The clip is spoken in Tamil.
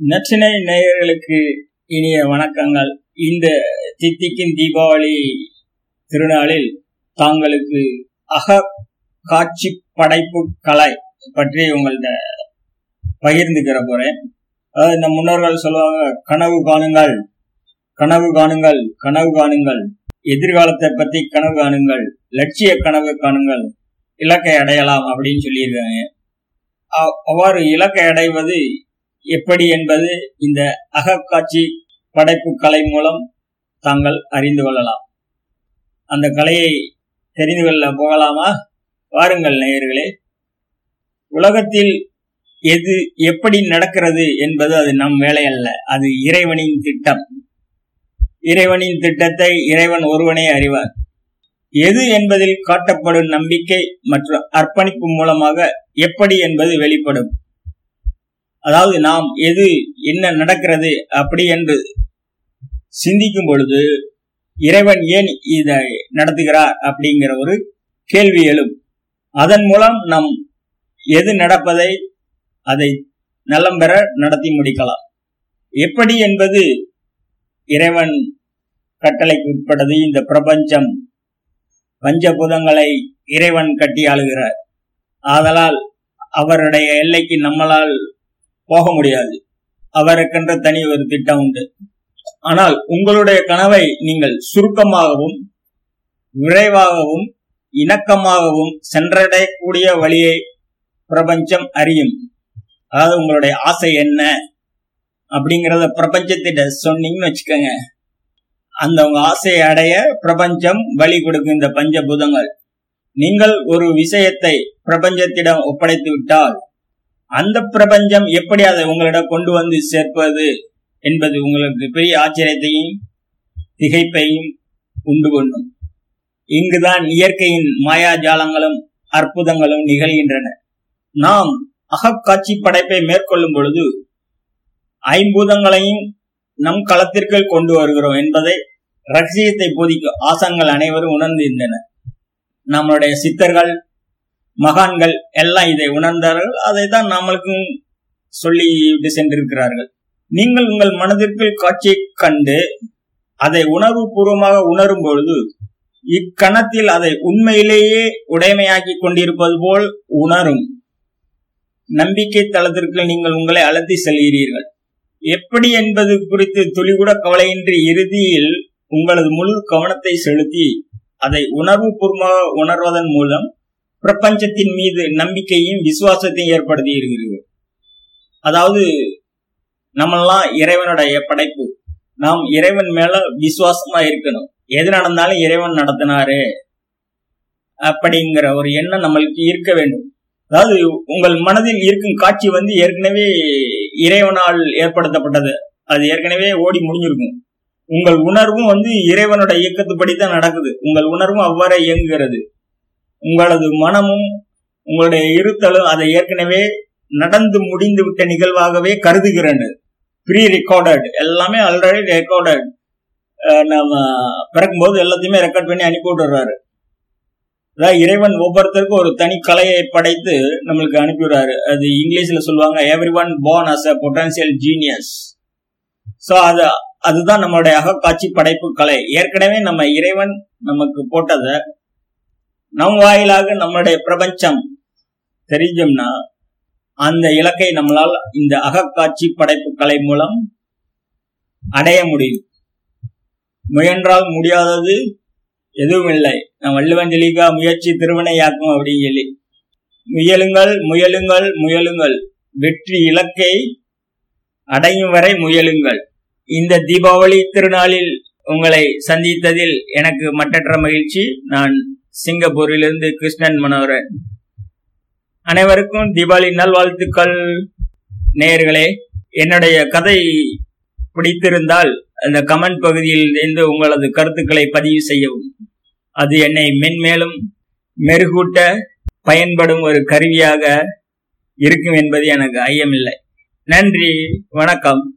நச்சினை நேயர்களுக்கு இனிய வணக்கங்கள். இந்த தித்திக்கும் தீபாவளி திருநாளில் தாங்களுக்கு அக காட்சி படைப்பு கலை பற்றி உங்கள்கிட்ட பகிர்ந்துக்கிற போறேன். அதாவது இந்த முன்னோர்கள் சொல்லுவாங்க கனவு காணுங்கள் கனவு காணுங்கள் கனவு காணுங்கள். எதிர்காலத்தை பத்தி கனவு காணுங்கள் லட்சிய கனவு காணுங்கள் இலக்கை அடையலாம் அப்படின்னு சொல்லியிருக்காங்க. அவ்வாறு இலக்கை அடைவது எப்படி என்பது இந்த அகக்காட்சி படைப்பு கலை மூலம் தாங்கள் அறிந்து கொள்ளலாம். அந்த கலையை தெரிந்து கொள்ள போகலாமா? வாருங்கள் நேயர்களே. உலகத்தில் எது எப்படி நடக்கிறது என்பது அது நம் வேலையல்ல அது இறைவனின் திட்டம். இறைவனின் திட்டத்தை இறைவன் ஒருவனே அறிவார். எது என்பதில் காட்டப்படும் நம்பிக்கை மற்றும் அர்ப்பணிப்பு மூலமாக எப்படி என்பது வெளிப்படும். அதாவது நாம் எது என்ன நடக்கிறது அப்படி என்று சிந்திக்கும் பொழுது இறைவன் ஏன் இதை நடத்துகிறார் அப்படிங்கிற ஒரு கேள்வி எழும். அதன் மூலம் நம் எது நடப்பதை அதை நலம் பெற நடத்தி முடிக்கலாம். எப்படி என்பது இறைவன் கட்டளைக்கு உட்பட்டது. இந்த பிரபஞ்சம் பஞ்சபூதங்களை இறைவன் கட்டி ஆளுகிறார். ஆதலால் அவருடைய எல்லைக்கு நம்மளால் போக முடியாது. அவருக்கென்ற தனி ஒரு திட்டம் உண்டு. ஆனால் உங்களுடைய கனவை நீங்கள் சுருக்கமாகவும் விரைவாகவும் இணக்கமாகவும் சென்றடையக்கூடிய வழியை பிரபஞ்சம் அறியும். அதாவது உங்களுடைய ஆசை என்ன? அப்படிங்கறத பிரபஞ்சத்திட்ட சொன்னீங்கன்னு வச்சுக்கோங்க. அந்த உங்க ஆசையை அடைய பிரபஞ்சம் வழி கொடுக்கும் இந்த பஞ்சபூதங்கள். நீங்கள் ஒரு விஷயத்தை பிரபஞ்சத்திடம் ஒப்படைத்து விட்டால் அந்த பிரபஞ்சம் எப்படி அதை உங்களிடம் கொண்டு வந்து சேர்ப்பது என்பது உங்களுக்கு பெரிய ஆச்சரியத்தையும் திகைப்பையும் உண்டு கொள்ளும். இங்குதான் இயற்கையின் மாயாஜாலங்களும் அற்புதங்களும் நிகழ்கின்றன. நாம் அகக்காட்சி படைப்பை மேற்கொள்ளும் பொழுது ஐம்பூதங்களையும் நம் களத்திற்குள் கொண்டு வருகிறோம் என்பதை ரகசியத்தை போதிக்கும் ஆசங்கள் அனைவரும் உணர்ந்திருந்தனர். நம்மளுடைய சித்தர்கள் மகான்கள் எல்லாம் இதை உணர்ந்தார்கள். அதை தான் நம்மளுக்கும் சொல்லி விட்டு சென்றிருக்கிறார்கள். நீங்கள் உங்கள் மனதிற்குள் காட்சியை கண்டு அதை உணர்வு பூர்வமாக உணரும் பொழுது இக்கணத்தில் அதை உண்மையிலேயே உடைமையாக்கி கொண்டிருப்பது போல் உணரும். நம்பிக்கை தளத்திற்கு நீங்கள் உங்களை அழுத்தி செல்கிறீர்கள். எப்படி என்பது குறித்து துளிகூட கவலையின்றி இறுதியில் உங்களது முழு கவனத்தை செலுத்தி அதை உணர்வு பூர்வமாக உணர்வதன் மூலம் பிரபஞ்சத்தின் மீது நம்பிக்கையும் விசுவாசத்தையும் ஏற்படுத்தி இருக்கிறது. அதாவது நம்மெல்லாம் இறைவனுடைய படைப்பு. நாம் இறைவன் மேல விசுவாசமா இருக்கணும். எது நடந்தாலும் இறைவன் நடத்தினாரு. அப்படிங்கிற ஒரு எண்ணம் நம்மளுக்கு இருக்க வேண்டும். அதாவது உங்கள் மனதில் இருக்கும் காட்சி வந்து ஏற்கனவே இறைவனால் ஏற்படுத்தப்பட்டது. அது ஏற்கனவே ஓடி முடிஞ்சிருக்கும். உங்கள் உணர்வும் வந்து இறைவனோட இயக்கத்துப்படி தான் நடக்குது. உங்கள் உணர்வும் அவ்வாறே இயங்குகிறது. உங்களது மனமும் உங்களுடைய இருத்தலும் அதை ஏற்கனவே நடந்து முடிந்து விட்ட நிகழ்வாகவே கருதுகிறேன் ப்ரீ ரெக்கார்டட் எல்லாமே ஆல்ரெடி ரெக்கார்டட் நம்ம பிறக்கும்போது எல்லாத்தையுமே ரெக்கார்ட் பண்ணி அனுப்பி விட்டுறாரு. அதாவது இறைவன் ஒவ்வொருத்தருக்கும் ஒரு தனி கலையை படைத்து நம்மளுக்கு அனுப்பிவிடுறாரு அது இங்கிலீஷ்ல சொல்லுவாங்க everyone born as a potential genius so அது அதுதான் நம்மளுடைய அகக்காட்சி படைப்பு கலை. ஏற்கனவே நம்ம இறைவன் நமக்கு போட்டதை நம் வாயிலாக நம்மளுடைய பிரபஞ்சம் தெரிஞ்சோம்னா அந்த இலக்கை நம்மளால் இந்த அகக்காட்சி படைப்பு கலை மூலம் அடைய முடியும். முயன்றால் முடியாதது எதுவும் இல்லை நான் வள்ளுவன் முயற்சி திருவினையாக்கும் அப்படின்னு சொல்லி முயலுங்கள் முயலுங்கள் முயலுங்கள். வெற்றி இலக்கை அடையும் வரை முயலுங்கள். இந்த தீபாவளி திருநாளில் உங்களை சந்தித்ததில் எனக்கு மட்டற்ற மகிழ்ச்சி. நான் சிங்கப்பூரிலிருந்து கிருஷ்ணன் மனோகரன். அனைவருக்கும் தீபாவளி நல்வாழ்த்துக்கள். நேயர்களே என்னுடைய கதை பிடித்திருந்தால் அந்த கமெண்ட் பகுதியில் இருந்து உங்களது கருத்துக்களை பதிவு செய்யவும். அது என்னை மென்மேலும் மெருகூட்ட பயன்படும் ஒரு கருவியாக இருக்கும் என்பது எனக்கு ஐயமில்லை. நன்றி வணக்கம்.